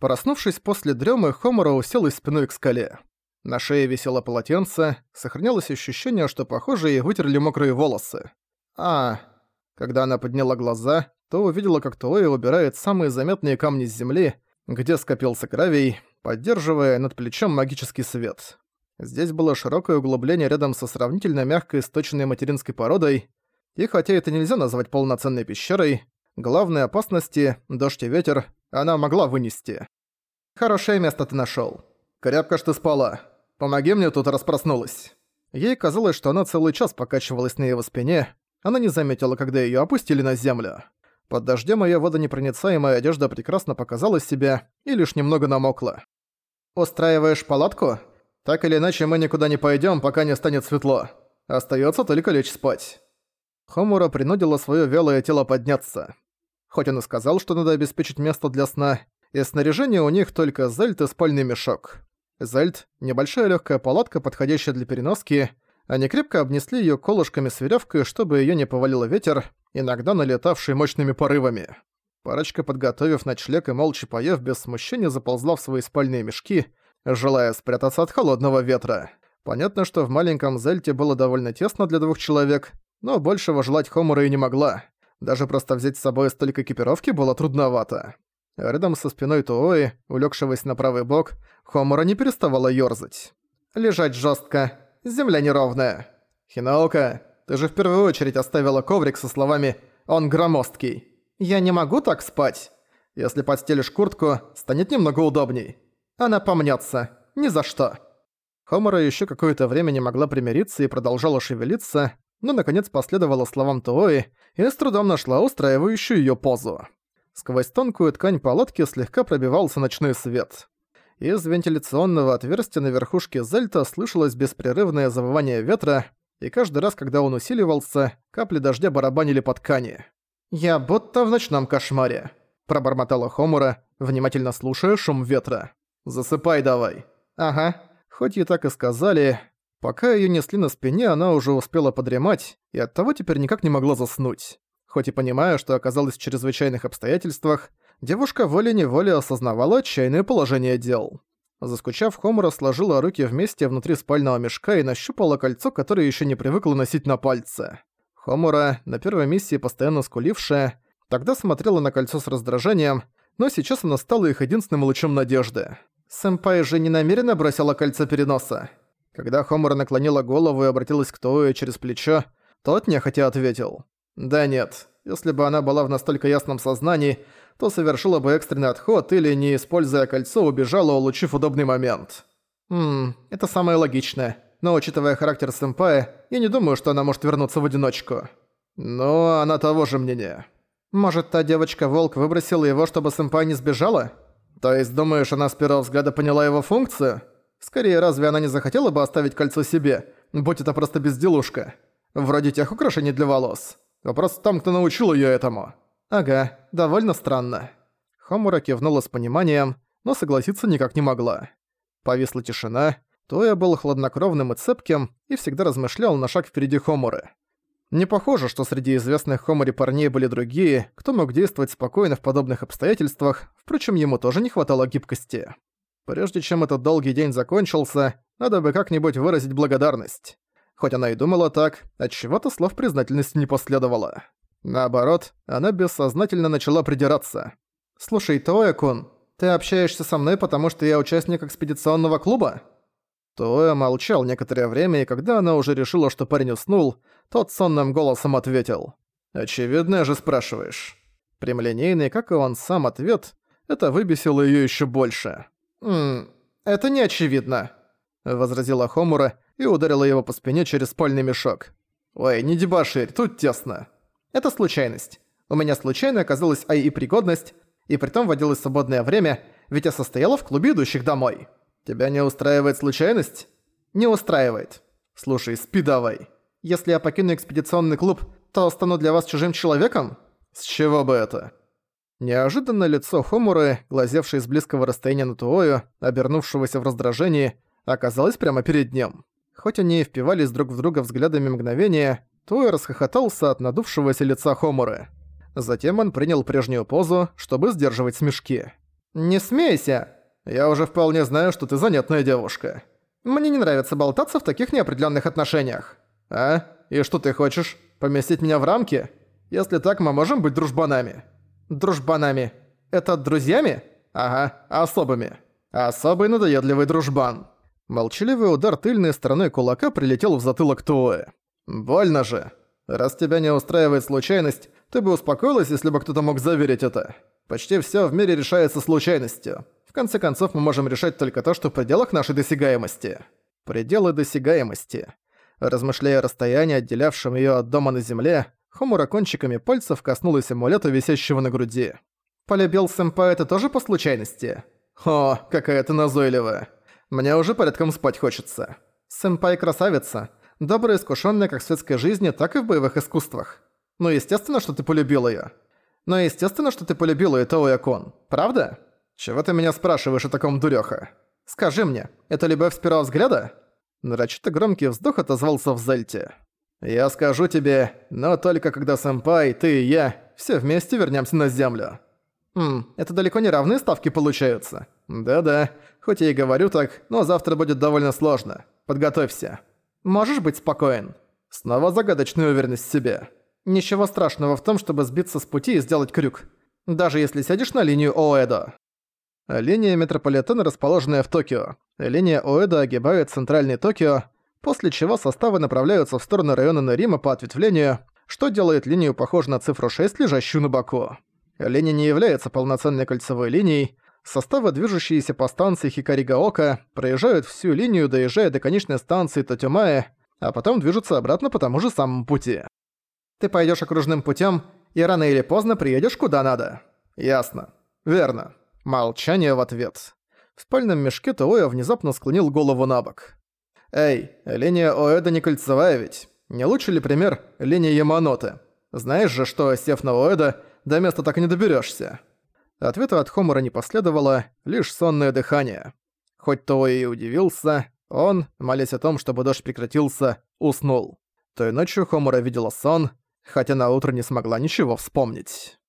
Проснувшись после дремы, Хомора уселась спиной к скале. На шее висело полотенце, сохранялось ощущение, что, похоже, ей вытерли мокрые волосы. А, когда она подняла глаза, то увидела, как Туоя убирает самые заметные камни с земли, где скопился гравий, поддерживая над плечом магический свет. Здесь было широкое углубление рядом со сравнительно мягкой сточенной материнской породой, и хотя это нельзя назвать полноценной пещерой, главной опасности, дождь и ветер, она могла вынести. «Хорошее место ты нашёл. Крепко ж ты спала. Помоги мне, тут распроснулась». Ей казалось, что она целый час покачивалась на его спине, она не заметила, когда её опустили на землю. Под дождем её водонепроницаемая одежда прекрасно показала себя и лишь немного намокла. «Устраиваешь палатку? Так или иначе мы никуда не пойдём, пока не станет светло. Остаётся только лечь спать». Хомура принудила своё вялое тело подняться. Хоть он и сказал, что надо обеспечить место для сна, из снаряжения у них только зельт и спальный мешок. Зельт – небольшая легкая палатка, подходящая для переноски. Они крепко обнесли ее колышками с веревкой, чтобы ее не повалило ветер, иногда налетавший мощными порывами. Парочка, подготовив ночлег и молча поев, без смущения заползла в свои спальные мешки, желая спрятаться от холодного ветра. Понятно, что в маленьком Зельте было довольно тесно для двух человек, но большего желать Хомура и не могла. Даже просто взять с собой столько экипировки было трудновато. Рядом со спиной Туои, улегшегося на правый бок, Хомура не переставала ёрзать. «Лежать жестко. Земля неровная. Хинаока, ты же в первую очередь оставила коврик со словами «Он громоздкий». Я не могу так спать. Если подстелишь куртку, станет немного удобней. Она помнется. Ни за что». Хомора еще какое-то время не могла примириться и продолжала шевелиться, но наконец последовала словам Туои и с трудом нашла устраивающую её позу. Сквозь тонкую ткань палатки слегка пробивался ночной свет. Из вентиляционного отверстия на верхушке Зельта слышалось беспрерывное завывание ветра, и каждый раз, когда он усиливался, капли дождя барабанили по ткани. «Я будто в ночном кошмаре», – пробормотала Хомура, внимательно слушая шум ветра. «Засыпай давай». «Ага». Хоть и так и сказали, Пока её несли на спине, она уже успела подремать, и оттого теперь никак не могла заснуть. Хоть и понимая, что оказалась в чрезвычайных обстоятельствах, девушка волей-неволей осознавала отчаянное положение дел. Заскучав, Хомура сложила руки вместе внутри спального мешка и нащупала кольцо, которое ещё не привыкла носить на пальце. Хомура, на первой миссии постоянно скулившая, тогда смотрела на кольцо с раздражением, но сейчас она стала их единственным лучом надежды. «Сэмпай же не намеренно бросила кольцо переноса?» Когда Хомора наклонила голову и обратилась к Тоуэ через плечо, тот нехотя ответил. «Да нет, если бы она была в настолько ясном сознании, то совершила бы экстренный отход или, не используя кольцо, убежала, улучив удобный момент». «Ммм, это самое логичное. Но учитывая характер сэмпая, я не думаю, что она может вернуться в одиночку». «Но она того же мнения». «Может, та девочка-волк выбросила его, чтобы сэмпай не сбежала?» «То есть, думаешь, она с первого взгляда поняла его функцию?» Скорее, разве она не захотела бы оставить кольцо себе, будь это просто безделушка? Вроде тех украшений для волос. Вопрос в том, кто научил её этому. Ага, довольно странно. Хомура кивнула с пониманием, но согласиться никак не могла. Повисла тишина, Тоя был хладнокровным и цепким и всегда размышлял на шаг впереди Хомуры. Не похоже, что среди известных Хомури парней были другие, кто мог действовать спокойно в подобных обстоятельствах, впрочем, ему тоже не хватало гибкости. Прежде чем этот долгий день закончился, надо бы как-нибудь выразить благодарность. Хоть она и думала так, от чего-то слов признательности не последовало. Наоборот, она бессознательно начала придираться. «Слушай, Тоя-кун, ты общаешься со мной, потому что я участник экспедиционного клуба?» Тоя молчал некоторое время, и когда она уже решила, что парень уснул, тот сонным голосом ответил. «Очевидно же спрашиваешь». Прямолинейный, как и он сам ответ, это выбесило её ещё больше. «Ммм, это не очевидно», — возразила Хомура и ударила его по спине через спальный мешок. «Ой, не дебоширь, тут тесно». «Это случайность. У меня случайно оказалась АИ-пригодность, и притом водилось свободное время, ведь я состояла в клубе идущих домой». «Тебя не устраивает случайность?» «Не устраивает. Слушай, спи давай. Если я покину экспедиционный клуб, то стану для вас чужим человеком?» «С чего бы это?» Неожиданно лицо Хомуры, глазевшее с близкого расстояния на Туою, обернувшегося в раздражении, оказалось прямо перед ним. Хоть они и впивались друг в друга взглядами мгновения, Туэ расхохотался от надувшегося лица Хомуры. Затем он принял прежнюю позу, чтобы сдерживать смешки. «Не смейся! Я уже вполне знаю, что ты занятная девушка. Мне не нравится болтаться в таких неопределенных отношениях. А? И что ты хочешь? Поместить меня в рамки? Если так, мы можем быть дружбанами». «Дружбанами? Это друзьями?» «Ага, особыми. Особый надоедливый дружбан». Молчаливый удар тыльной стороной кулака прилетел в затылок Туэ. «Больно же. Раз тебя не устраивает случайность, ты бы успокоилась, если бы кто-то мог заверить это. Почти всё в мире решается случайностью. В конце концов, мы можем решать только то, что в пределах нашей досягаемости. Пределы досягаемости. Размышляя о расстоянии, отделявшем её от дома на земле, Хомура кончиками пальцев коснулась амулета, висящего на груди. «Полюбил сэмпай это тоже по случайности?» «О, какая ты назойливая. Мне уже порядком спать хочется. Сэмпай красавица, добрая искушенная как в светской жизни, так и в боевых искусствах. Ну, естественно, что ты полюбил её. Но естественно, что ты полюбил и Тоуя-кон, правда? Чего ты меня спрашиваешь о таком дурёха? Скажи мне, это любовь с первого взгляда?» Нарочито громкий вздох отозвался в Зельте. «Я скажу тебе, но только когда сэмпай, ты и я все вместе вернемся на Землю». «Хм, это далеко не равные ставки получаются». «Да-да, хоть я и говорю так, но завтра будет довольно сложно. Подготовься». «Можешь быть спокоен?» Снова загадочная уверенность в себе. «Ничего страшного в том, чтобы сбиться с пути и сделать крюк. Даже если сядешь на линию Оэдо». Линия метрополитена, расположенная в Токио. Линия Оэдо огибает центральный Токио, после чего составы направляются в сторону района Нарима по ответвлению, что делает линию похожей на цифру 6, лежащую на боку. Линия не является полноценной кольцевой линией, составы, движущиеся по станции Хикаригаока, проезжают всю линию, доезжая до конечной станции Тотюмае, а потом движутся обратно по тому же самому пути. Ты пойдешь окружным путем и рано или поздно приедешь куда надо. Ясно. Верно. Молчание в ответ. В спальном мешке Туоя внезапно склонил голову на бок. «Эй, линия Оэда не кольцевая ведь. Не лучше ли пример линия Яманоте? Знаешь же, что, сев на Оэда, до места так и не доберешься. Ответа от Хомора не последовало, лишь сонное дыхание. Хоть Туоя и удивился, он, молясь о том, чтобы дождь прекратился, уснул. Той ночью Хомора видела сон, хотя на утро не смогла ничего вспомнить.